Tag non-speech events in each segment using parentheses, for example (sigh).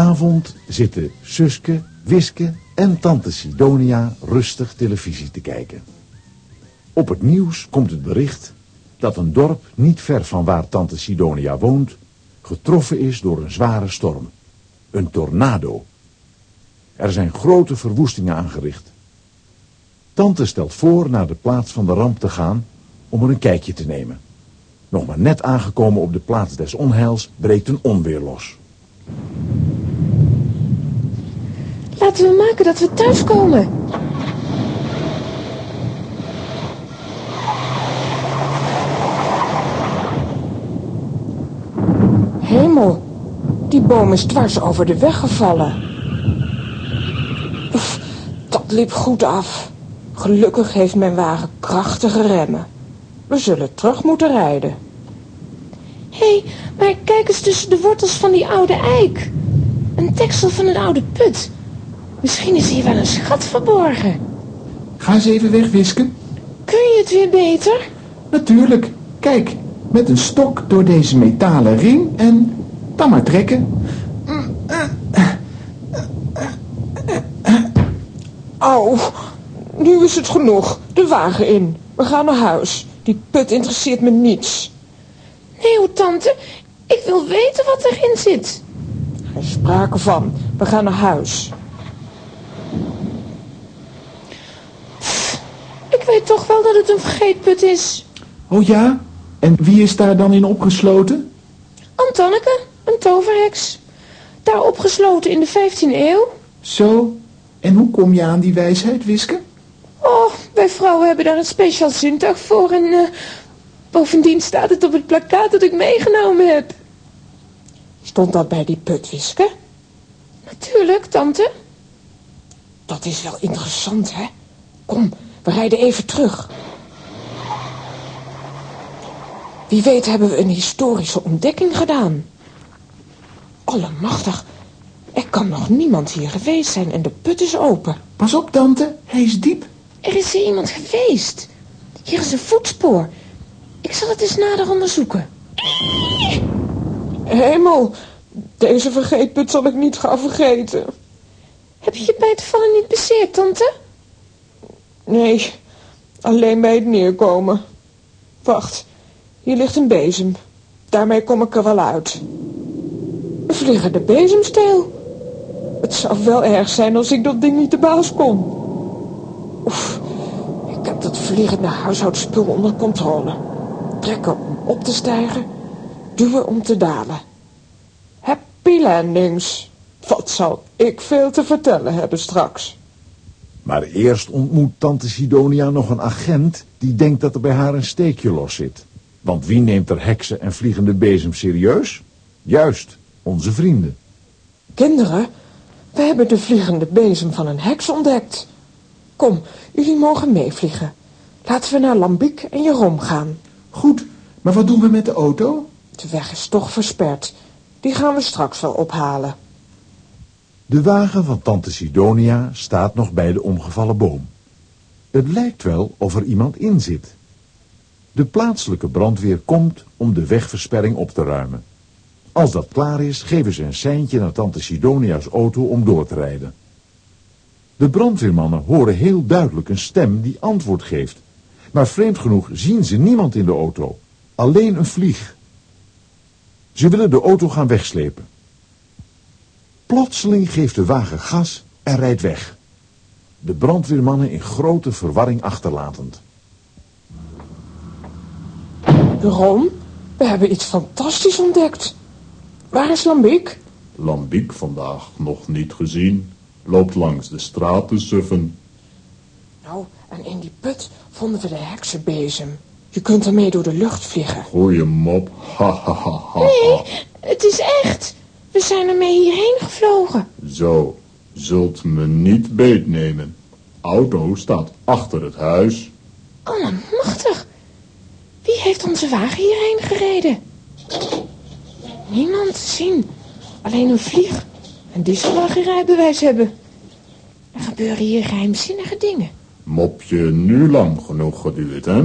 Avond zitten Suske, Wiske en tante Sidonia rustig televisie te kijken. Op het nieuws komt het bericht dat een dorp niet ver van waar tante Sidonia woont... getroffen is door een zware storm. Een tornado. Er zijn grote verwoestingen aangericht. Tante stelt voor naar de plaats van de ramp te gaan om er een kijkje te nemen. Nog maar net aangekomen op de plaats des onheils breekt een onweer los. Laten we maken dat we thuiskomen. Hemel, die boom is dwars over de weg gevallen. Dat liep goed af. Gelukkig heeft mijn wagen krachtige remmen. We zullen terug moeten rijden. Hé, hey, maar kijk eens tussen de wortels van die oude eik. Een teksel van een oude put. Misschien is hier wel een schat verborgen. Ga eens even wegwisken. Kun je het weer beter? Natuurlijk. Kijk, met een stok door deze metalen ring en dan maar trekken. Au, nu is het genoeg. De wagen in. We gaan naar huis. Die put interesseert me niets. Nee, tante. Ik wil weten wat erin zit. Geen sprake van. We gaan naar huis. Pff, ik weet toch wel dat het een vergeetput is. Oh ja? En wie is daar dan in opgesloten? Antanneke, een toverheks. Daar opgesloten in de 15e eeuw. Zo. En hoe kom je aan die wijsheid, Wiske? Oh, wij vrouwen hebben daar een speciaal zintuig voor en uh, bovendien staat het op het plakkaat dat ik meegenomen heb. Stond dat bij die putwiske? Natuurlijk, tante. Dat is wel interessant, hè? Kom, we rijden even terug. Wie weet hebben we een historische ontdekking gedaan. Allemachtig, er kan nog niemand hier geweest zijn en de put is open. Pas op, tante, hij is diep. Er is hier iemand geweest. Hier is een voetspoor. Ik zal het eens nader onderzoeken. Hemel, deze vergeetput zal ik niet gaan vergeten. Heb je je bij het vallen niet bezeerd, tante? Nee, alleen bij het neerkomen. Wacht, hier ligt een bezem. Daarmee kom ik er wel uit. Een vliegende bezemsteel. Het zou wel erg zijn als ik dat ding niet de baas kon. Oef, ik heb dat vliegende huishoudspul onder controle. Trekken om op te stijgen, duwen om te dalen. Happy landings. Wat zal ik veel te vertellen hebben straks. Maar eerst ontmoet tante Sidonia nog een agent die denkt dat er bij haar een steekje los zit. Want wie neemt er heksen en vliegende bezem serieus? Juist, onze vrienden. Kinderen, we hebben de vliegende bezem van een heks ontdekt. Kom, jullie mogen meevliegen. Laten we naar Lambiek en Jeroen gaan. Goed, maar wat doen we met de auto? De weg is toch versperd. Die gaan we straks wel ophalen. De wagen van tante Sidonia staat nog bij de omgevallen boom. Het lijkt wel of er iemand in zit. De plaatselijke brandweer komt om de wegversperring op te ruimen. Als dat klaar is, geven ze een seintje naar tante Sidonia's auto om door te rijden. De brandweermannen horen heel duidelijk een stem die antwoord geeft. Maar vreemd genoeg zien ze niemand in de auto. Alleen een vlieg. Ze willen de auto gaan wegslepen. Plotseling geeft de wagen gas en rijdt weg. De brandweermannen in grote verwarring achterlatend. Jeroen, we hebben iets fantastisch ontdekt. Waar is Lambiek? Lambiek vandaag nog niet gezien. Loopt langs de straat te suffen. Nou, en in die put vonden we de heksenbezem. Je kunt ermee door de lucht vliegen. Goeie mop. Ha, ha, ha, ha. Nee, het is echt. We zijn ermee hierheen gevlogen. Zo, zult me niet beetnemen. Auto staat achter het huis. Allemachtig. Wie heeft onze wagen hierheen gereden? Niemand te zien. Alleen een vlieg. En die zal wel geen rijbewijs hebben. Er gebeuren hier geheimzinnige dingen. Mop je nu lang genoeg geduurd, hè?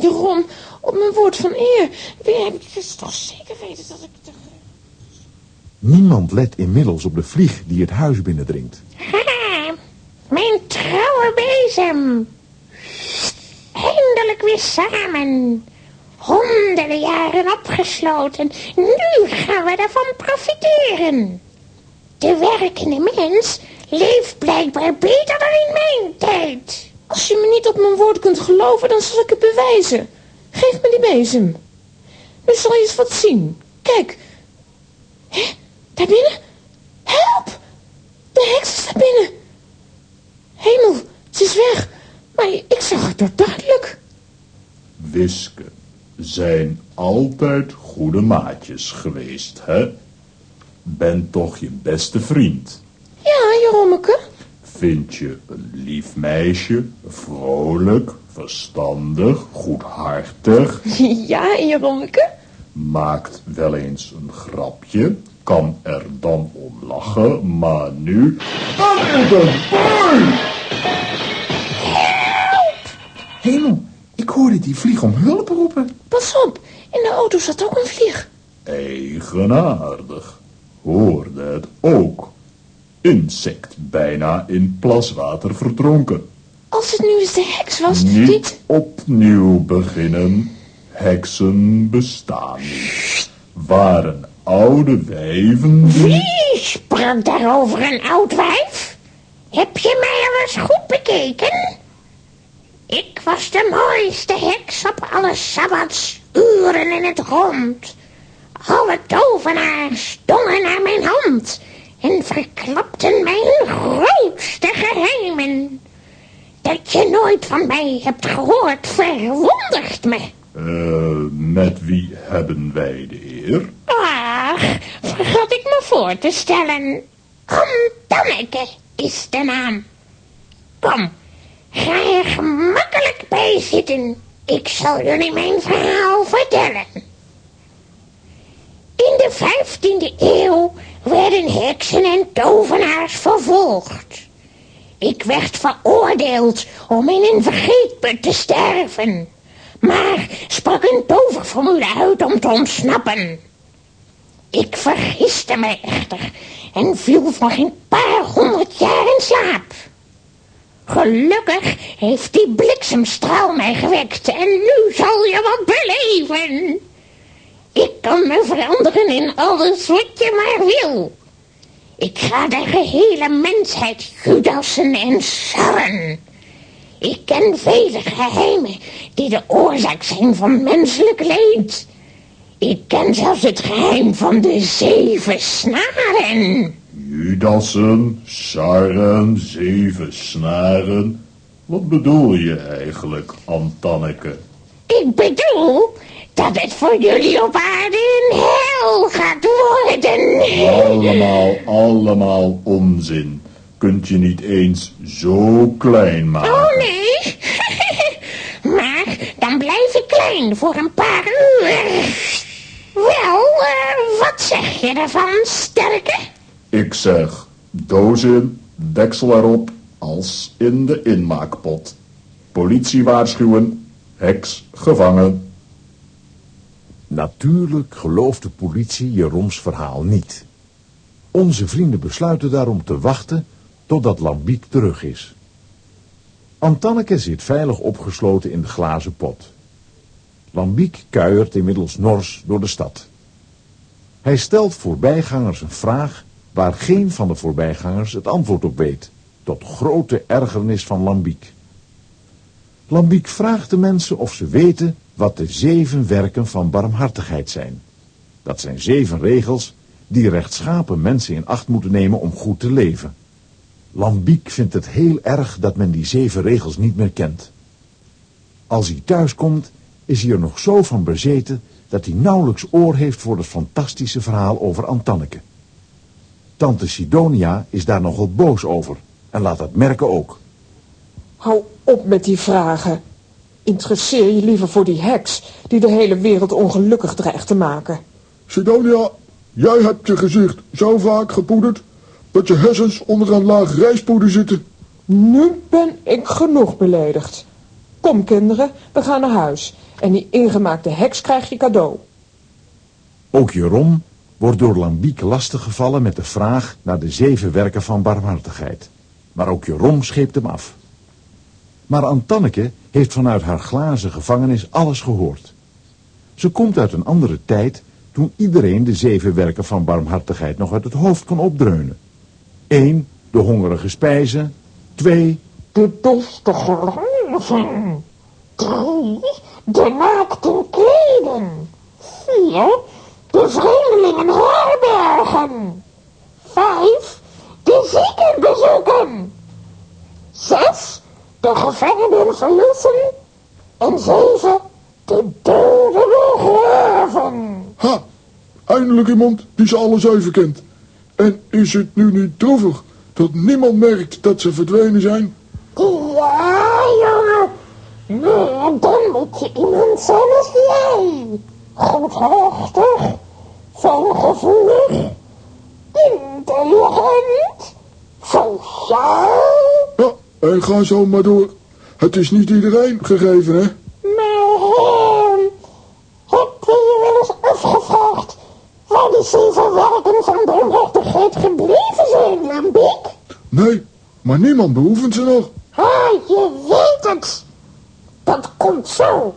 Jeroen, op mijn woord van eer. Wie heb ik dus toch zeker weten dat ik... Niemand let inmiddels op de vlieg die het huis binnendringt. Ha, mijn trouwe bezem. Eindelijk weer samen. Honderden jaren opgesloten. Nu gaan we ervan profiteren. De werkende mens leeft blijkbaar beter dan in mijn tijd. Als je me niet op mijn woord kunt geloven, dan zal ik het bewijzen. Geef me die bezem. Nu zal je eens wat zien. Kijk. Hé, daar binnen. Help! De heks is daar binnen. Hemel, ze is weg. Maar ik zag het toch duidelijk. Wiske zijn altijd goede maatjes geweest, hè? Ben toch je beste vriend. Ja, Jerommeke. Vind je een lief meisje, vrolijk, verstandig, goedhartig, (laughs) Ja, Jerommeke. maakt wel eens een grapje, kan er dan om lachen, maar nu... Dan is het boei! Hemel, ik hoorde die vlieg om hulp roepen. Pas op, in de auto zat ook een vlieg. Eigenaardig. Hoorde het ook. Insect bijna in plaswater verdronken. Als het nu eens de heks was, Niet dit... opnieuw beginnen. Heksen bestaan niet. Waren oude wijven. Wie sprak daarover een oud wijf? Heb je mij al eens goed bekeken? Ik was de mooiste heks op alle sabbatsuren in het rond. Alle tovenaars dongen naar mijn hand en verklapten mijn grootste geheimen. Dat je nooit van mij hebt gehoord verwondert me. Eh, met wie hebben wij de eer? Ach, vergat ik me voor te stellen. Antanneke is de naam. Kom, ga er gemakkelijk bij zitten. Ik zal jullie mijn verhaal vertellen. In de vijftiende eeuw werden heksen en tovenaars vervolgd. Ik werd veroordeeld om in een vergeetput te sterven. Maar sprak een toverformule uit om te ontsnappen. Ik vergiste mij echter en viel voor een paar honderd jaar in slaap. Gelukkig heeft die bliksemstraal mij gewekt en nu zal je wat beleven. Ik kan me veranderen in alles wat je maar wil. Ik ga de gehele mensheid judassen en sarren. Ik ken vele geheimen die de oorzaak zijn van menselijk leed. Ik ken zelfs het geheim van de zeven snaren. Judassen, sarren, zeven snaren. Wat bedoel je eigenlijk, Antanneke? Ik bedoel dat het voor jullie op aarde een hel gaat worden. Allemaal, allemaal onzin. Kunt je niet eens zo klein maken? Oh nee, (laughs) maar dan blijf ik klein voor een paar uur. Wel, eh, wat zeg je ervan, sterke? Ik zeg, doos in, deksel erop, als in de inmaakpot. Politie waarschuwen, heks gevangen. Natuurlijk gelooft de politie Jeroms verhaal niet. Onze vrienden besluiten daarom te wachten totdat Lambiek terug is. Antanneke zit veilig opgesloten in de glazen pot. Lambiek kuiert inmiddels nors door de stad. Hij stelt voorbijgangers een vraag waar geen van de voorbijgangers het antwoord op weet, tot grote ergernis van Lambiek. Lambiek vraagt de mensen of ze weten wat de zeven werken van barmhartigheid zijn. Dat zijn zeven regels die rechtschapen mensen in acht moeten nemen om goed te leven. Lambiek vindt het heel erg dat men die zeven regels niet meer kent. Als hij thuiskomt, is hij er nog zo van bezeten dat hij nauwelijks oor heeft voor het fantastische verhaal over Antanneke. Tante Sidonia is daar nogal boos over en laat dat merken ook. Hou op met die vragen. Interesseer je liever voor die heks die de hele wereld ongelukkig dreigt te maken. Sidonia, jij hebt je gezicht zo vaak gepoederd dat je hersens onder een laag rijstpoeder zitten. Nu ben ik genoeg beledigd. Kom kinderen, we gaan naar huis. En die ingemaakte heks krijg je cadeau. Ook Jeroen, wordt door Lambiek lastiggevallen met de vraag naar de zeven werken van barmhartigheid. Maar ook Jeroen scheept hem af. Maar Antanneke heeft vanuit haar glazen gevangenis alles gehoord. Ze komt uit een andere tijd toen iedereen de zeven werken van barmhartigheid nog uit het hoofd kon opdreunen. 1. De hongerige spijzen. 2. De beste geloven. Drie, de naakten kleden. Vier, de vreemdelingen herbergen. Vijf, de zieken bezoeken. Zes, de gevangenen verlossen. En zeven, de doden begraven. Ha, eindelijk iemand die ze alle zeven kent. En is het nu niet droevig dat niemand merkt dat ze verdwenen zijn? Ja, jongen. Maar dan moet je iemand zijn als jij. Goedhartig, fijngevoelig, intelligent, sociaal. Ja, en ga zo maar door. Het is niet iedereen gegeven, hè? Maar Hem, heb je je wel eens afgevraagd waar die zeven werken van barmhartigheid gebleven zijn, Lambiek? Nee, maar niemand beoefent ze nog. Ah, je weet het. Dat komt zo.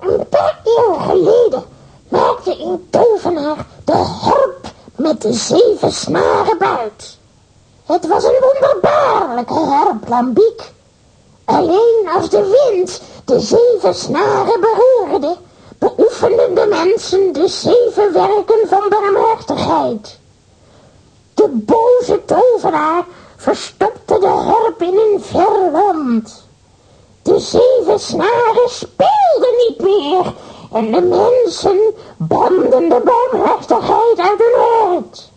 Een paar eeuwen geleden maakte een tovenaar de harp met de zeven snaren buit. Het was een wonderbaarlijke harp, Lambiek. Alleen als de wind de zeven snaren beroerde, beoefenden de mensen de zeven werken van barmhartigheid. De boze tovenaar verstopte de harp in een ver land. De zeven snaren speelden niet meer en de mensen banden de barmhartigheid uit hun hart.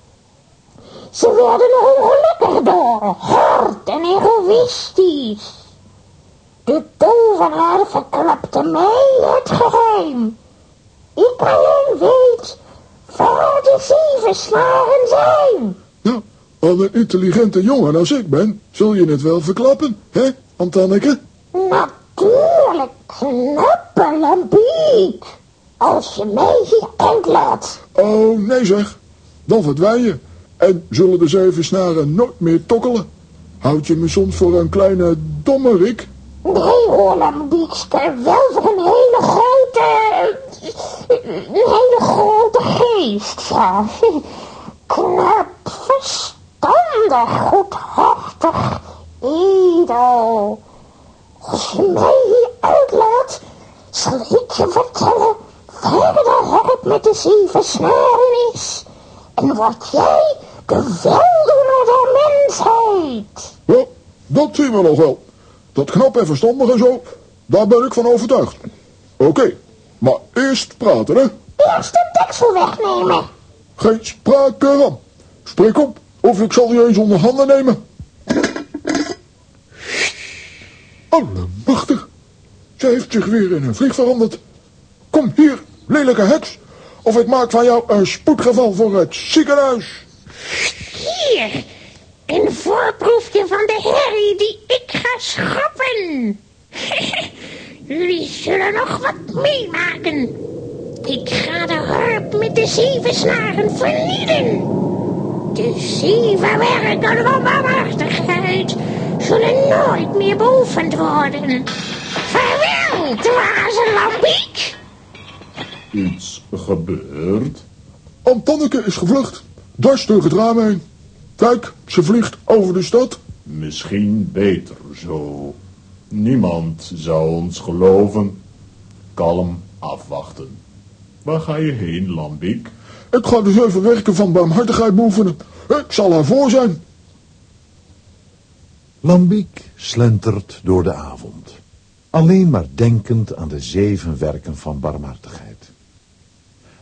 Ze werden ongelukkig door, hard en egoïstisch. De tovenaar verklapte mij het geheim. Ik alleen weet waar de zeven snaren zijn. Nou, aan een intelligente jongen als ik ben, zul je het wel verklappen, hè, Antanneke? Natuurlijk, knappe lambiek. Als je mij hier uitlaat. Oh, nee zeg. Dan verdwijn je. En zullen de zeven snaren nooit meer tokkelen. Houd je me soms voor een kleine dommerik? Nee hoor, lambiekster, wel voor een hele grote... Een hele grote geest, ja. Knap, verstandig, goedhartig, edel. Als je mij hier uitlaat, zal ik je vertellen waar de harp met de zeven snaren is. En word jij de weldoener der mensheid. Ja, dat zien we nog wel. Dat knap en verstandig en zo, daar ben ik van overtuigd. Oké, maar eerst praten, hè? Eerst de deksel wegnemen. Geen sprake van. Spreek op, of ik zal je eens onder handen nemen. Allemachtig. Ze heeft zich weer in een vlieg veranderd. Kom hier, lelijke heks. Of ik maak van jou een spoedgeval voor het ziekenhuis. Hier, een voorproefje van de herrie die ik ga schrappen. (laughs) Jullie zullen nog wat meemaken. Ik ga de harp met de zeven snaren vernielen. De zeven werken van barmhartigheid zullen nooit meer beoefend worden. Vaarwel, dwaze lambiek. Iets gebeurd? Antanneke is gevlucht. Dwars door het raam heen. Kijk, ze vliegt over de stad. Misschien beter zo. Niemand zou ons geloven. Kalm afwachten. Waar ga je heen, Lambiek? Ik ga de zeven werken van barmhartigheid beoefenen. Ik zal haar voor zijn. Lambiek slentert door de avond. Alleen maar denkend aan de zeven werken van barmhartigheid.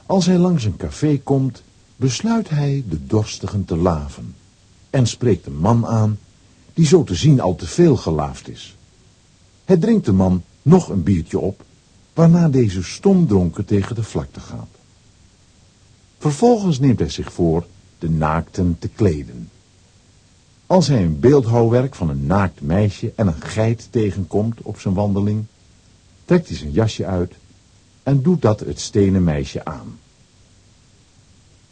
Als hij langs een café komt, besluit hij de dorstigen te laven. En spreekt een man aan, die zo te zien al te veel gelaafd is. Hij drinkt de man nog een biertje op, waarna deze stomdronken tegen de vlakte gaat. Vervolgens neemt hij zich voor de naakten te kleden. Als hij een beeldhouwwerk van een naakt meisje en een geit tegenkomt op zijn wandeling, trekt hij zijn jasje uit en doet dat het stenen meisje aan.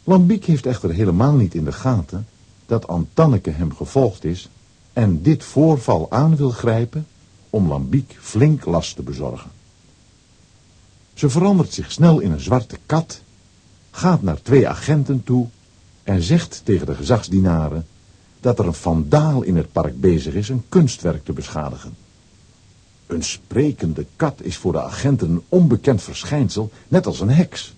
Lambiek heeft echter helemaal niet in de gaten dat Antanneke hem gevolgd is en dit voorval aan wil grijpen om Lambiek flink last te bezorgen. Ze verandert zich snel in een zwarte kat, gaat naar twee agenten toe en zegt tegen de gezagsdienaren dat er een vandaal in het park bezig is een kunstwerk te beschadigen. Een sprekende kat is voor de agenten een onbekend verschijnsel, net als een heks.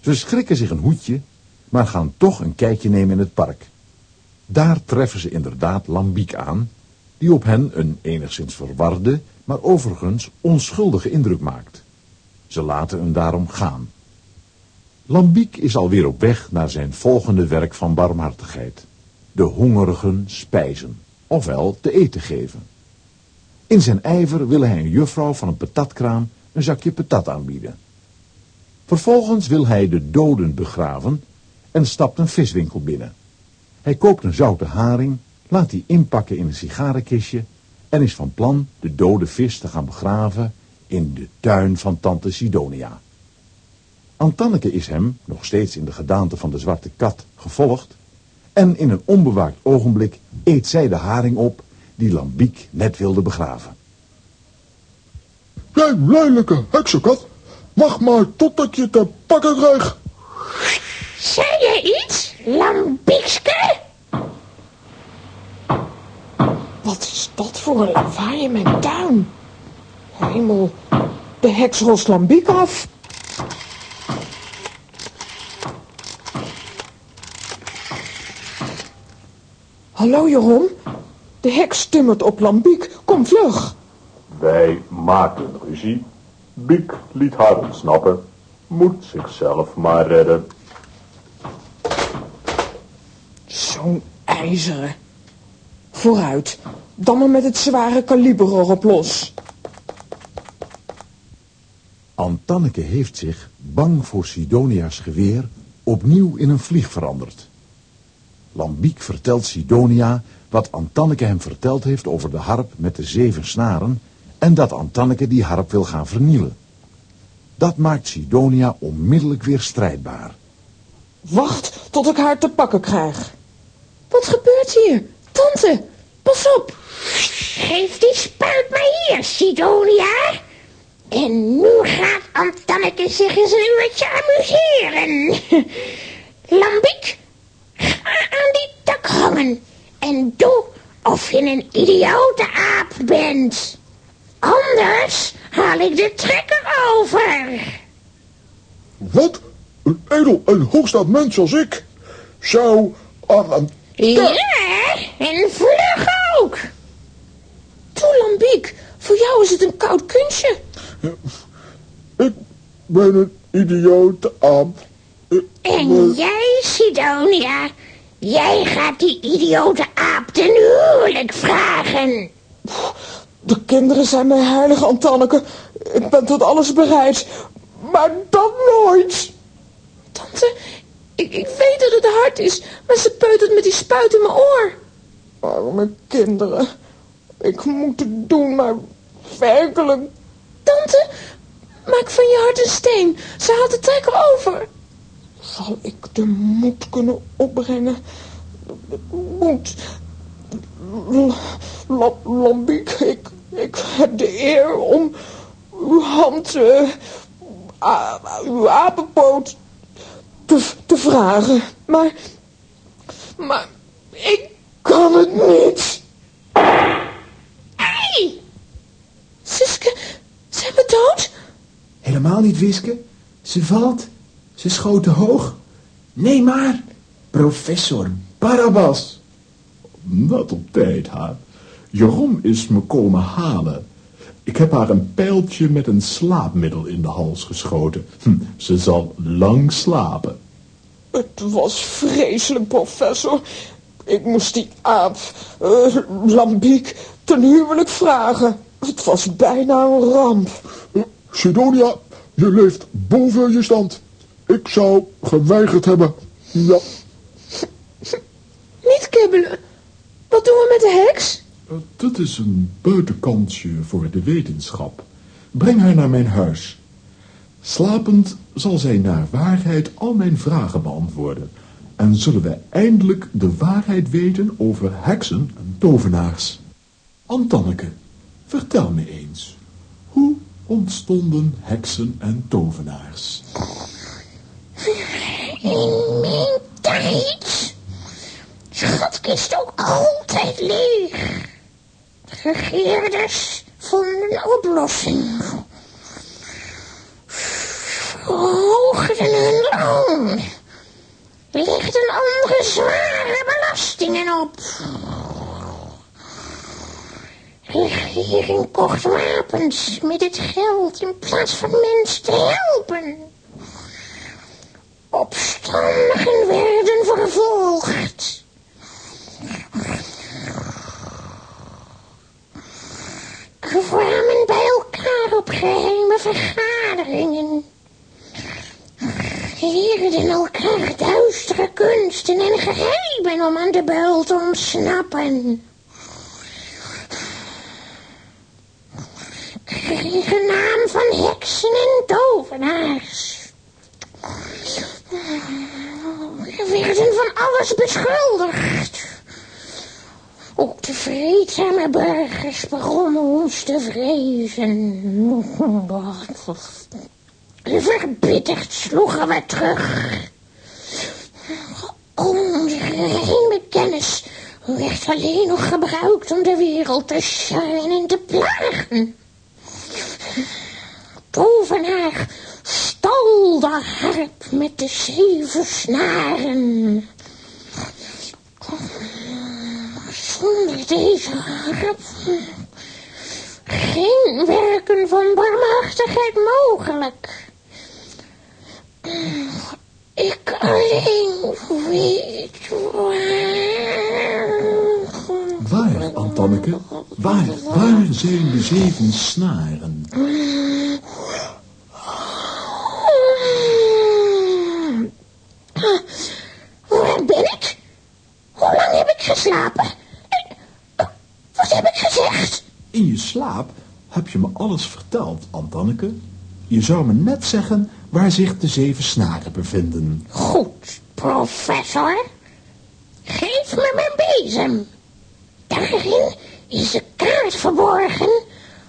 Ze schrikken zich een hoedje, maar gaan toch een kijkje nemen in het park. Daar treffen ze inderdaad Lambiek aan, die op hen een enigszins verwarde, maar overigens onschuldige indruk maakt. Ze laten hem daarom gaan. Lambiek is alweer op weg naar zijn volgende werk van barmhartigheid. De hongerigen spijzen, ofwel te eten geven. In zijn ijver wil hij een juffrouw van een patatkraam een zakje patat aanbieden. Vervolgens wil hij de doden begraven en stapt een viswinkel binnen. Hij koopt een zoute haring, laat die inpakken in een sigarenkistje en is van plan de dode vis te gaan begraven in de tuin van tante Sidonia. Antanneke is hem, nog steeds in de gedaante van de zwarte kat, gevolgd en in een onbewaakt ogenblik eet zij de haring op die Lambiek net wilde begraven. Jij lelijke heksenkat, wacht maar totdat je te pakken krijgt. Zei je iets, Lambiekske? Wat is dat voor een lawaai in mijn tuin? Hemel, de heks rost Lambiek af. Hallo Jeroen, de heks timmert op Lambiek. Kom vlug. Wij maken ruzie. Biek liet haar ontsnappen. Moet zichzelf maar redden. Zo'n ijzeren. Vooruit, dan maar met het zware kaliber erop los. Antanneke heeft zich, bang voor Sidonia's geweer, opnieuw in een vlieg veranderd. Lambiek vertelt Sidonia wat Antanneke hem verteld heeft over de harp met de zeven snaren en dat Antanneke die harp wil gaan vernielen. Dat maakt Sidonia onmiddellijk weer strijdbaar. Wacht tot ik haar te pakken krijg. Wat gebeurt hier? Tante, pas op. Geef die spuit maar hier, Sidonia. En nu gaat Antanneke zich eens een uurtje amuseren. (laughs) Lambiek, ga aan die tak hangen. En doe of je een idiote aap bent. Anders haal ik de trekker over. Wat? Een edel en hoogstaand mens als ik zou aan een... Ja, en ook. Toe Lambiek, voor jou is het een koud kunstje. Ik ben een idiote aap. En jij, Sidonia, jij gaat die idiote aap ten huwelijk vragen. De kinderen zijn mij heilig, Antanneke. Ik ben tot alles bereid. Maar dat nooit. Tante, ik, ik weet dat het hard is, maar ze peutert met die spuit in mijn oor. Arme kinderen. Ik moet het doen, maar werkelijk. Tante, maak van je hart een steen. Ze haalt de trekker over. Zal ik de moed kunnen opbrengen? De moed. Lambiek, ik, ik heb de eer om uw hand, eh, a- uw apenpoot te, te vragen. Maar, maar, kan het niet. Hey, Siske, zijn we dood? Helemaal niet, Wiske. Ze valt. Ze schoot te hoog. Nee, maar... Professor Barabbas. Wat op tijd, haar. Jeroen is me komen halen. Ik heb haar een pijltje met een slaapmiddel in de hals geschoten. Hm, ze zal lang slapen. Het was vreselijk, professor. Ik moest die aap, eh, Lambiek, ten huwelijk vragen. Het was bijna een ramp. Eh, Sidonia, je leeft boven je stand. Ik zou geweigerd hebben. Ja, Niet kibbelen. Wat doen we met de heks? Dat is een buitenkansje voor de wetenschap. Breng haar naar mijn huis. Slapend zal zij naar waarheid al mijn vragen beantwoorden. En zullen wij eindelijk de waarheid weten over heksen en tovenaars. Antanneke, vertel me eens. Hoe ontstonden heksen en tovenaars? In mijn tijd. Schatkist ook altijd leeg. Regeerders vonden een oplossing. Verhoogden hun loon. Legden andere zware belastingen op. Regering kocht wapens met het geld in plaats van mensen te helpen. Opstandigen werden vervolgd. Kwamen bij elkaar op geheime vergaderingen. Leerden elkaar duistere kunsten en geheimen om aan de buil te ontsnappen. Kregen naam van heksen en tovenaars. Werden van alles beschuldigd. Ook de vreedzame burgers begonnen ons te vrezen. (laughs) Verbitterd sloegen we terug. Onze kennis werd alleen nog gebruikt om de wereld te sjouwen en te plagen. Tovenaar stal de harp met de zeven snaren. Zonder deze harp geen werken van barmhartigheid mogelijk. Ik alleen weet waar. Waar, Antanneke? Waar, waar zijn de zeven snaren? Waar ben ik? Hoe lang heb ik geslapen? Wat heb ik gezegd? In je slaap heb je me alles verteld, Antanneke. Je zou me net zeggen waar zich de zeven snaren bevinden. Goed, professor. Geef me mijn bezem. Daarin is de kaart verborgen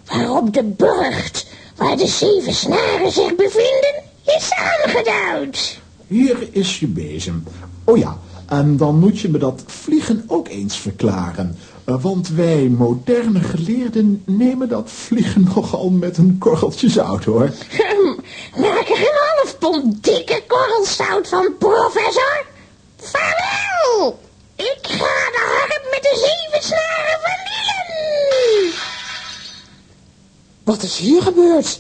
waarop de burcht waar de zeven snaren zich bevinden is aangeduid. Hier is je bezem. Oh ja, en dan moet je me dat vliegen ook eens verklaren. Want wij moderne geleerden nemen dat vliegen (laughs) nogal met een korreltje zout, hoor. Hm, Maak er een half pond dikke korrelzout van, professor. Vaarwel! Ik ga de harp met de zeven snaren vernielen. Wat is hier gebeurd?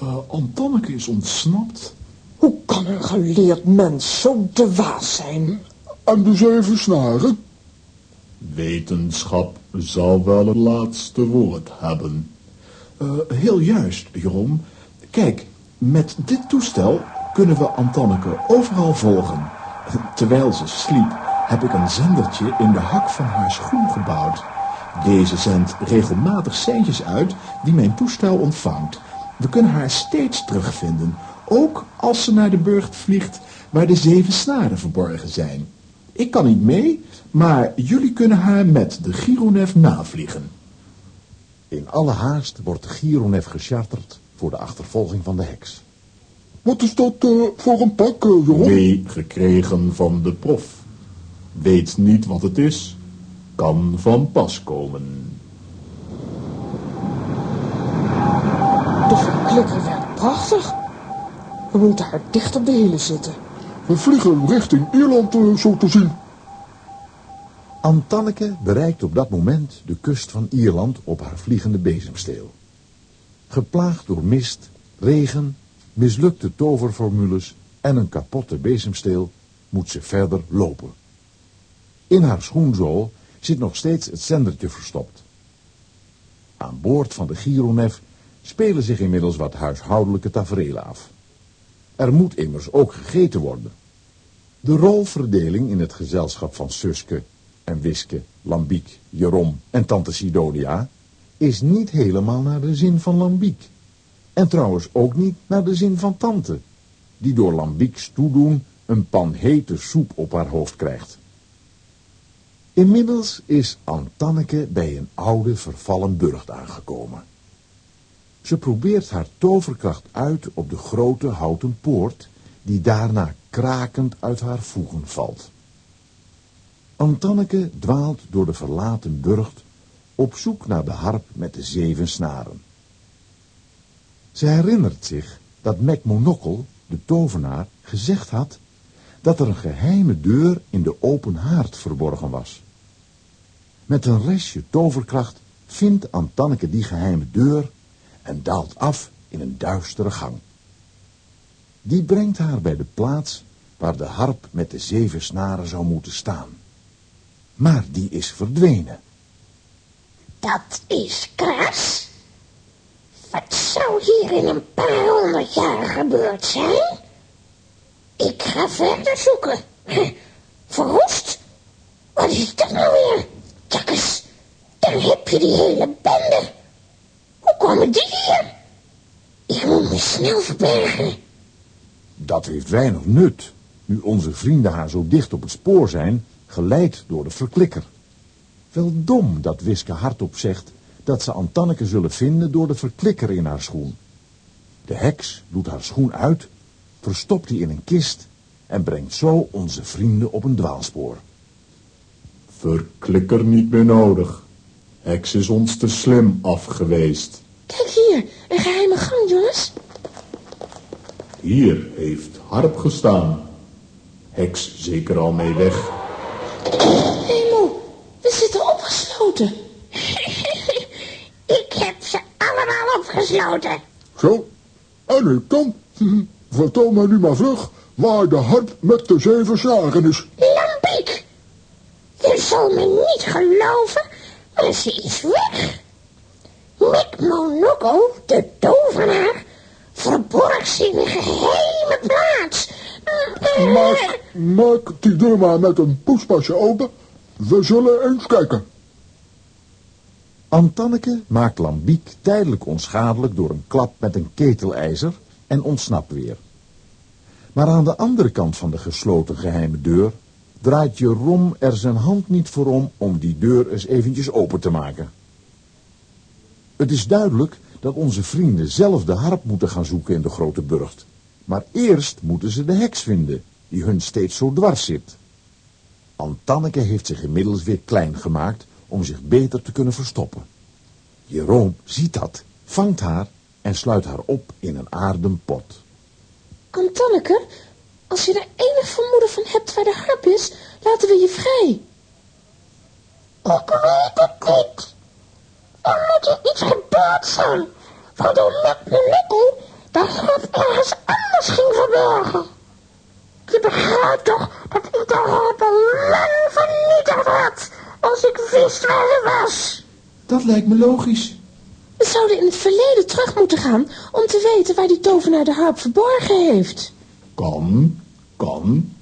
Eh, Antanneke is ontsnapt. Hoe kan een geleerd mens zo dwaas zijn? En de zeven snaren? Wetenschap zal wel het laatste woord hebben. Eh, heel juist, Jeroen. Kijk, met dit toestel kunnen we Antanneke overal volgen. Terwijl ze sliep, heb ik een zendertje in de hak van haar schoen gebouwd. Deze zendt regelmatig seintjes uit die mijn toestel ontvangt. We kunnen haar steeds terugvinden, ook als ze naar de burcht vliegt waar de zeven snaren verborgen zijn. Ik kan niet mee, maar jullie kunnen haar met de Gironef navliegen. In alle haast wordt de Gironef gecharterd voor de achtervolging van de heks. Wat is dat eh, voor een pak, eh, Jeroen? Nee, gekregen van de prof. Weet niet wat het is, kan van pas komen. De verklikker werkt prachtig. We moeten haar dicht op de hielen zitten. We vliegen richting Ierland, eh, zo te zien. Antanneke bereikt op dat moment de kust van Ierland op haar vliegende bezemsteel. Geplaagd door mist, regen, mislukte toverformules en een kapotte bezemsteel moet ze verder lopen. In haar schoenzool zit nog steeds het zendertje verstopt. Aan boord van de Gironef spelen zich inmiddels wat huishoudelijke tafereelen af. Er moet immers ook gegeten worden. De rolverdeling in het gezelschap van Suske en Wiske, Lambiek, Jerom en tante Sidonia is niet helemaal naar de zin van Lambiek. En trouwens ook niet naar de zin van tante, die door Lambieks toedoen een pan hete soep op haar hoofd krijgt. Inmiddels is Antanneke bij een oude vervallen burcht aangekomen. Ze probeert haar toverkracht uit op de grote houten poort, die daarna krakend uit haar voegen valt. Antanneke dwaalt door de verlaten burcht op zoek naar de harp met de zeven snaren. Ze herinnert zich dat Mac Monokkel, de tovenaar, gezegd had dat er een geheime deur in de open haard verborgen was. Met een restje toverkracht vindt Antanneke die geheime deur en daalt af in een duistere gang. Die brengt haar bij de plaats waar de harp met de zeven snaren zou moeten staan. Maar die is verdwenen. Dat is kras. Wat zou hier in een paar honderd jaar gebeurd zijn? Ik ga verder zoeken. (laughs) Verroest? Wat is dat nou weer? Tjakkes, daar heb je die hele bende. Hoe komen die hier? Ik moet me snel verbergen. Dat heeft weinig nut, nu onze vrienden haar zo dicht op het spoor zijn, geleid door de verklikker. Wel dom dat Wiske hardop zegt dat ze Antanneke zullen vinden door de verklikker in haar schoen. De heks doet haar schoen uit, verstopt die in een kist en brengt zo onze vrienden op een dwaalspoor. Verklikker niet meer nodig. Heks is ons te slim afgeweest. Kijk hier, een geheime gang, jongens. Hier heeft Harp gestaan. Heks zeker al mee weg. Hemel, we zitten opgesloten. (laughs) Ik heb ze allemaal opgesloten. Zo, en ik dan? (laughs) Vertel mij nu maar vlug waar de harp met de zeven snaren is. Lambiek, je zal me niet geloven, maar ze is weg. Mick Monokkel, de tovenaar, verborg ze in een geheime plaats. Maak, maak die deur maar met een poespasje open. We zullen eens kijken. Antanneke maakt Lambiek tijdelijk onschadelijk door een klap met een ketelijzer en ontsnapt weer. Maar aan de andere kant van de gesloten geheime deur draait Jeroen er zijn hand niet voor om om die deur eens eventjes open te maken. Het is duidelijk dat onze vrienden zelf de harp moeten gaan zoeken in de grote burcht. Maar eerst moeten ze de heks vinden, die hun steeds zo dwars zit. Antanneke heeft zich inmiddels weer klein gemaakt om zich beter te kunnen verstoppen. Jeroen ziet dat, vangt haar en sluit haar op in een aarden pot. Antanneke, als je er enig vermoeden van hebt waar de harp is, laten we je vrij. Ik weet het niet. Er moet er iets gebeurd zijn, waardoor Mick Monokkel de harp ergens anders ging verbergen. Je begrijpt toch dat ik de harp al lang vernietigd had, als ik wist waar ze was. Dat lijkt me logisch. We zouden in het verleden terug moeten gaan om te weten waar die tovenaar de harp verborgen heeft. Kan, kan.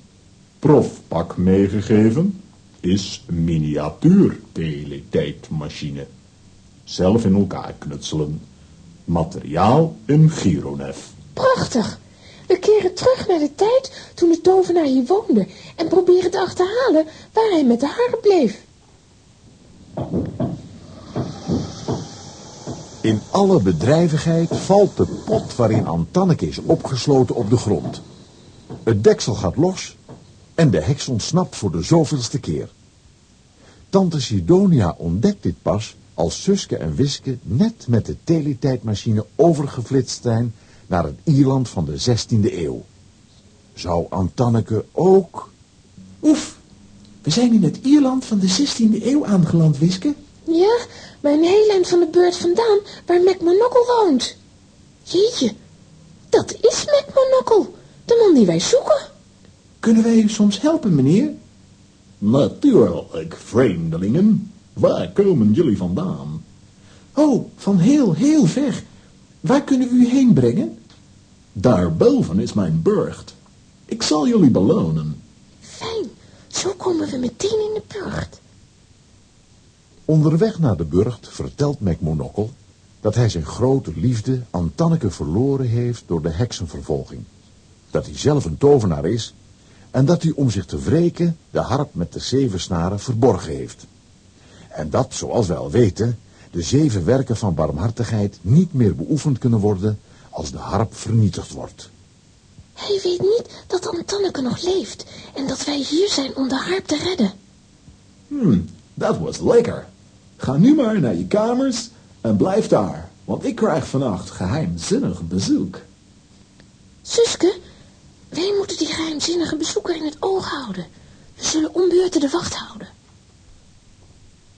Profpak meegegeven is een miniatuur teletijdmachine. Zelf in elkaar knutselen. Materiaal een Gironef. Prachtig. We keren terug naar de tijd toen de tovenaar hier woonde en proberen te achterhalen waar hij met de harp bleef. In alle bedrijvigheid valt de pot waarin Antanneke is opgesloten op de grond. Het deksel gaat los en de heks ontsnapt voor de zoveelste keer. Tante Sidonia ontdekt dit pas als Suske en Wiske net met de teletijdmachine overgeflitst zijn naar het Ierland van de 16e eeuw. Zou Antanneke ook... Oef, we zijn in het Ierland van de 16e eeuw aangeland, Wiske. Ja, maar een heel eind van de beurt vandaan waar Mac Monokkel woont. Jeetje, dat is Mac Monokkel, de man die wij zoeken. Kunnen wij u soms helpen, meneer? Natuurlijk, vreemdelingen. Waar komen jullie vandaan? Oh, van heel, heel ver. Waar kunnen we u heen brengen? Daarboven is mijn burcht. Ik zal jullie belonen. Fijn, zo komen we meteen in de burcht. Onderweg naar de burcht vertelt Mac Monokkel dat hij zijn grote liefde Antanneke verloren heeft door de heksenvervolging. Dat hij zelf een tovenaar is en dat hij om zich te wreken de harp met de zeven snaren verborgen heeft. En dat, zoals wij al weten, de zeven werken van barmhartigheid niet meer beoefend kunnen worden als de harp vernietigd wordt. Hij weet niet dat Antanneke nog leeft en dat wij hier zijn om de harp te redden. Hmm, dat was lekker. Ga nu maar naar je kamers en blijf daar, want ik krijg vannacht geheimzinnig bezoek. Suske, wij moeten die geheimzinnige bezoeker in het oog houden. We zullen ombeurten de wacht houden.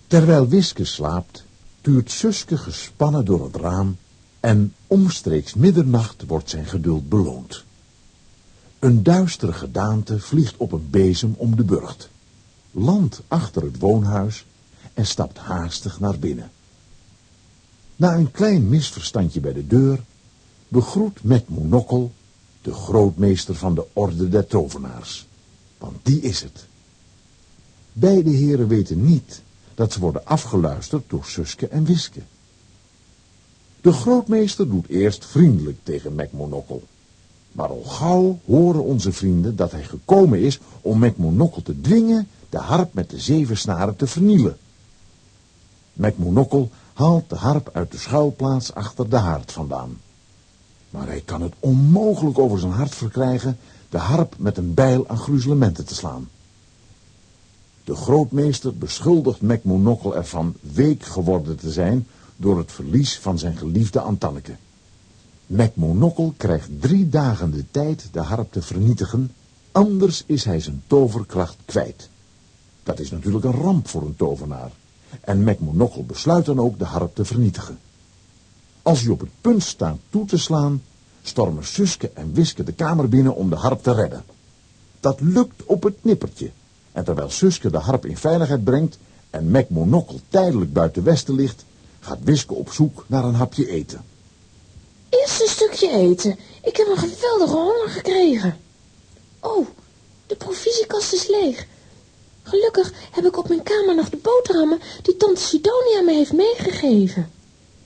Terwijl Wiske slaapt, tuurt Suske gespannen door het raam en omstreeks middernacht wordt zijn geduld beloond. Een duistere gedaante vliegt op een bezem om de burcht, landt achter het woonhuis en stapt haastig naar binnen. Na een klein misverstandje bij de deur begroet Met Monokkel de grootmeester van de orde der tovenaars, want die is het. Beide heren weten niet dat ze worden afgeluisterd door Suske en Wiske. De grootmeester doet eerst vriendelijk tegen Mac Monokkel. Maar al gauw horen onze vrienden dat hij gekomen is om Mac Monokkel te dwingen de harp met de zeven snaren te vernielen. Mac Monokkel haalt de harp uit de schuilplaats achter de haard vandaan. Maar hij kan het onmogelijk over zijn hart verkrijgen de harp met een bijl aan gruzelementen te slaan. De grootmeester beschuldigt Mac Monokkel ervan week geworden te zijn door het verlies van zijn geliefde Antanneke. Mac Monokkel krijgt drie dagen de tijd de harp te vernietigen, anders is hij zijn toverkracht kwijt. Dat is natuurlijk een ramp voor een tovenaar. En Mac Monokkel besluit dan ook de harp te vernietigen. Als hij op het punt staat toe te slaan, stormen Suske en Wiske de kamer binnen om de harp te redden. Dat lukt op het nippertje. En terwijl Suske de harp in veiligheid brengt en Mac Monokkel tijdelijk buiten westen ligt, gaat Wiske op zoek naar een hapje eten. Eerst een stukje eten. Ik heb een geweldige honger gekregen. Oh, de provisiekast is leeg. Gelukkig heb ik op mijn kamer nog de boterhammen die tante Sidonia me heeft meegegeven.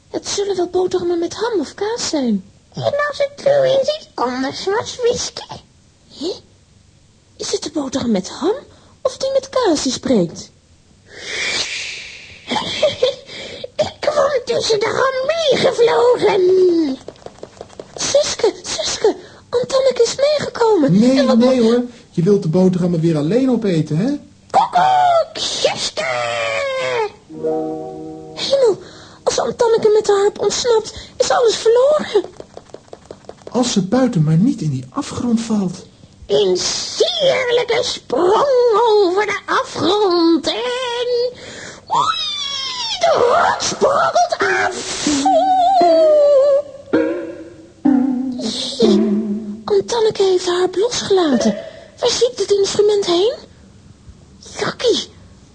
Het zullen wel boterhammen met ham of kaas zijn. En als het nu eens iets anders was, Wiske? Hé? Is het de boterham met ham of die met kaas die spreekt? Ik kwam tussen de ham meegevlogen. Suske, Suske, Antanneke is meegekomen. Nee, wat- nee hoor. Je wilt de boterhammen weer alleen opeten, hè? Koekoek, zuster. Hemel, als Antanneke met de harp ontsnapt, is alles verloren. Als ze buiten maar niet in die afgrond valt. Een sierlijke sprong over de afgrond en... Oei, de rot sprokkelt af. Antanneke heeft haar harp losgelaten. Waar ziet het instrument heen? Jakkie,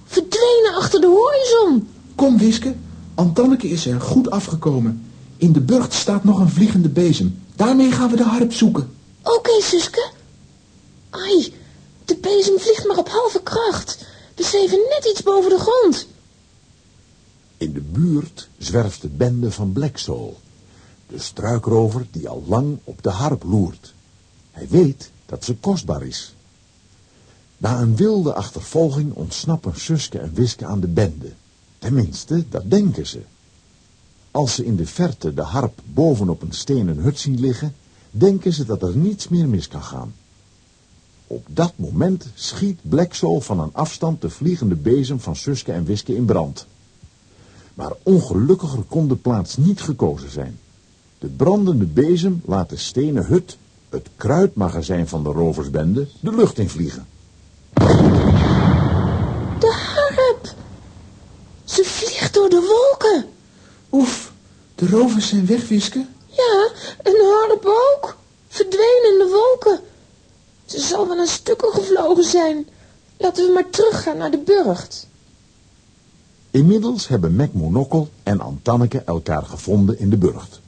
verdwenen achter de horizon. Kom, Wiske. Antanneke is er goed afgekomen. In de burcht staat nog een vliegende bezem. Daarmee gaan we de harp zoeken. Oké, Suske. Ai, de bezem vliegt maar op halve kracht. We zweven net iets boven de grond. In de buurt zwerft de bende van Black Soul, de struikrover die al lang op de harp loert. Hij weet dat ze kostbaar is. Na een wilde achtervolging ontsnappen Suske en Wiske aan de bende. Tenminste, dat denken ze. Als ze in de verte de harp bovenop een stenen hut zien liggen, denken ze dat er niets meer mis kan gaan. Op dat moment schiet Black Soul van een afstand de vliegende bezem van Suske en Wiske in brand. Maar ongelukkiger kon de plaats niet gekozen zijn. De brandende bezem laat de stenen hut, het kruidmagazijn van de roversbende, de lucht in vliegen. De harp. Ze vliegt door de wolken. Oef, de rovers zijn weg, Wiske. Ja, en de harp ook. Verdwenen in de wolken. Ze zal wel een stukken gevlogen zijn. Laten we maar teruggaan naar de burcht. Inmiddels hebben Mac Monokkel en Antanneke elkaar gevonden in de burcht.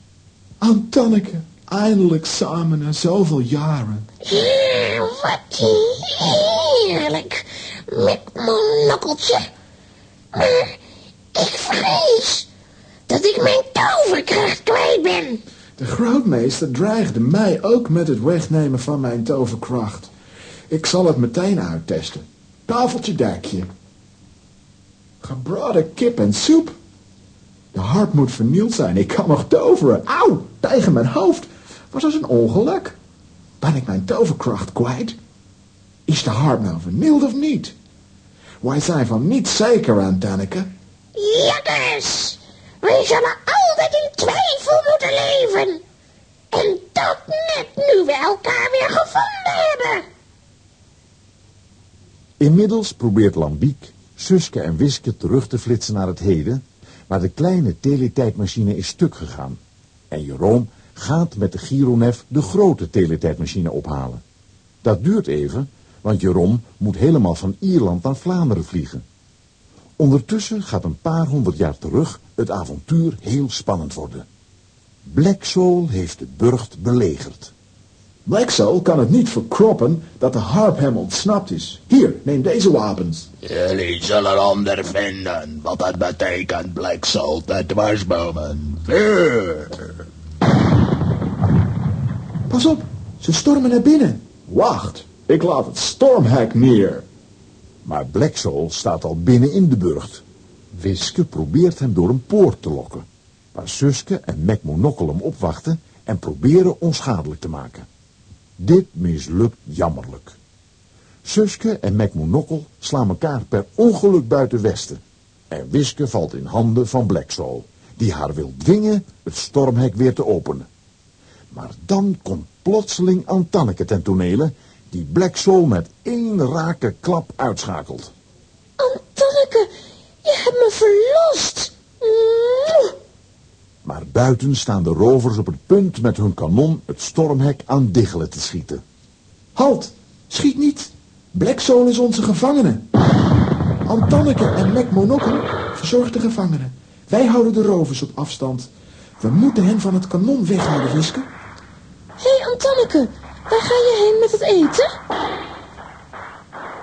Antanneke, eindelijk samen na zoveel jaren. Ja, wat heerlijk. Met mijn nokkeltje. Maar ik vrees dat ik mijn toverkracht kwijt ben. De grootmeester dreigde mij ook met het wegnemen van mijn toverkracht. Ik zal het meteen uittesten. Tafeltje dekje. Gebraden kip en soep. De harp moet vernield zijn. Ik kan nog toveren. Auw, tegen mijn hoofd. Wat is een ongeluk? Ben ik mijn toverkracht kwijt? Is de harp nou vernield of niet? Wij zijn van niet zeker aan Tanneke. Jakkers, wij zullen altijd in twijfel moeten leven. En dat net nu we elkaar weer gevonden hebben. Inmiddels probeert Lambiek Suske en Wiske terug te flitsen naar het heden, maar de kleine teletijdmachine is stuk gegaan. En Jeroen gaat met de Gironef de grote teletijdmachine ophalen. Dat duurt even, want Jeroen moet helemaal van Ierland naar Vlaanderen vliegen. Ondertussen gaat een paar honderd jaar terug het avontuur heel spannend worden. Black Soul heeft de burcht belegerd. Black Soul kan het niet verkroppen dat de harp hem ontsnapt is. Hier, neem deze wapens. Jullie zullen ondervinden wat het betekent Black Soul te dwarsbomen. Vuur! Pas op, ze stormen naar binnen. Wacht, ik laat het stormhek neer. Maar Black Soul staat al binnen in de burcht. Wiske probeert hem door een poort te lokken. Waar Suske en Mac hem opwachten en proberen onschadelijk te maken. Dit mislukt jammerlijk. Suske en Mac slaan elkaar per ongeluk buiten westen. En Wiske valt in handen van Black Soul, die haar wil dwingen het stormhek weer te openen. Maar dan komt plotseling Antanneke ten tonele, die Black Soul met één rake klap uitschakelt. Antanneke, je hebt me verlost. Maar buiten staan de rovers op het punt met hun kanon het stormhek aan diggelen te schieten. Halt, schiet niet. Black Soul is onze gevangene. Antanneke en Mac Monocle verzorgen de gevangenen. Wij houden de rovers op afstand. We moeten hen van het kanon weghouden, Wiske. Hé, hey, Antanneke, waar ga je heen met het eten?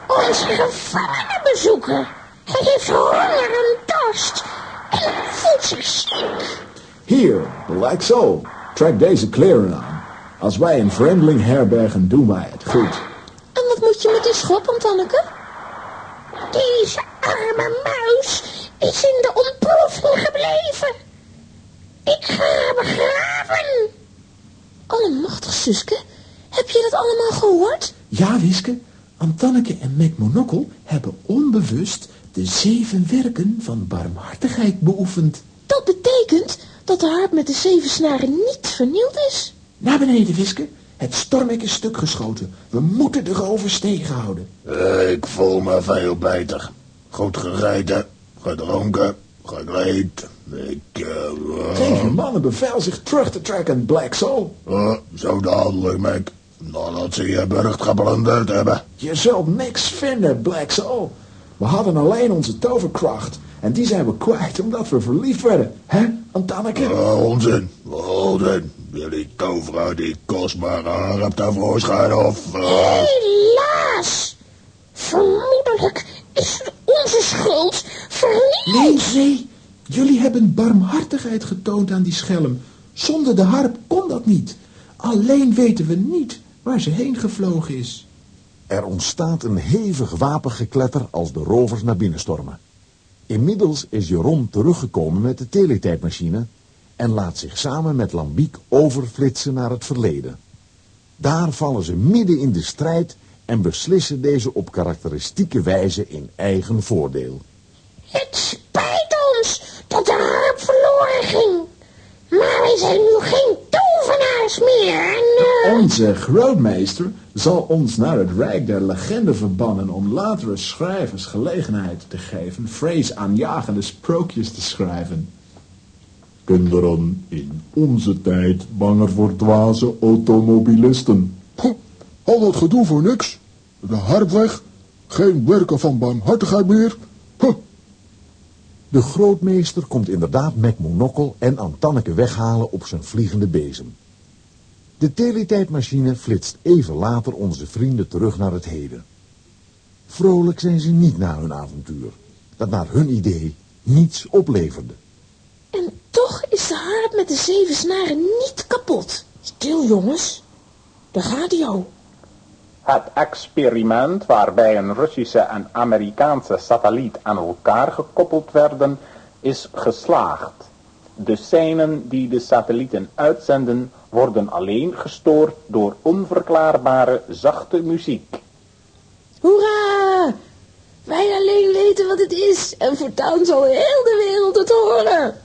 Onze gevangene bezoeken. Hij heeft honger en dorst. En voelt zich. Hier, Black Soul, trek deze kleren aan. Als wij een vreemdeling herbergen, doen wij het goed. En wat moet je met die schop, Antanneke? Deze arme muis is in de ontploffing gebleven. Ik ga haar begraven. Allemachtig, Suske. Heb je dat allemaal gehoord? Ja, Wiske, Antanneke en Mac Monocle hebben onbewust de zeven werken van barmhartigheid beoefend. Dat betekent dat de harp met de zeven snaren niet vernield is. Naar beneden, Wiske. Het stormhek is stuk geschoten. We moeten de rovers tegenhouden. Ik voel me veel beter. Goed gegeten, gedronken, gekleed. Ik, eh, Geef je mannen bevel zich terug te trekken, Black Soul. eh, zo dadelijk, Mac. Nadat ze je burcht geplunderd hebben. Je zult niks vinden, Black Soul. We hadden alleen onze toverkracht. En die zijn we kwijt omdat we verliefd werden. Hè, Antanneke? Eh, onzin, onzin. Jullie toveren die kostbare harp tevoorschijn of... Helaas. Vermoedelijk is het onze schuld vernield. Nee, nee. Jullie hebben barmhartigheid getoond aan die schelm. Zonder de harp kon dat niet. Alleen weten we niet waar ze heen gevlogen is. Er ontstaat een hevig wapengekletter als de rovers naar binnen stormen. Inmiddels is Jeroen teruggekomen met de teletijdmachine en laat zich samen met Lambiek overflitsen naar het verleden. Daar vallen ze midden in de strijd en beslissen deze op karakteristieke wijze in eigen voordeel. Het spijt ons dat de harp verloren ging. Maar wij zijn nu geen tovenaars meer. En, eh, Onze grootmeester zal ons naar het rijk der legende verbannen om latere schrijvers gelegenheid te geven vreesaanjagende sprookjes te schrijven. Kinderen in onze tijd banger voor dwaze automobilisten. Huh, al dat gedoe voor niks. De harp weg. Geen werken van barmhartigheid meer. Huh, De grootmeester komt inderdaad Mac Monocle en Antanneke weghalen op zijn vliegende bezem. De teletijdmachine flitst even later onze vrienden terug naar het heden. Vrolijk zijn ze niet na hun avontuur, dat naar hun idee niets opleverde. En toch is de harp met de zeven snaren niet kapot. Stil, jongens. Hij al. Het experiment waarbij een Russische en Amerikaanse satelliet aan elkaar gekoppeld werden, is geslaagd. De seinen die de satellieten uitzenden worden alleen gestoord door onverklaarbare zachte muziek. Hoera! Wij alleen weten wat het is en voortaan zal heel de wereld het horen.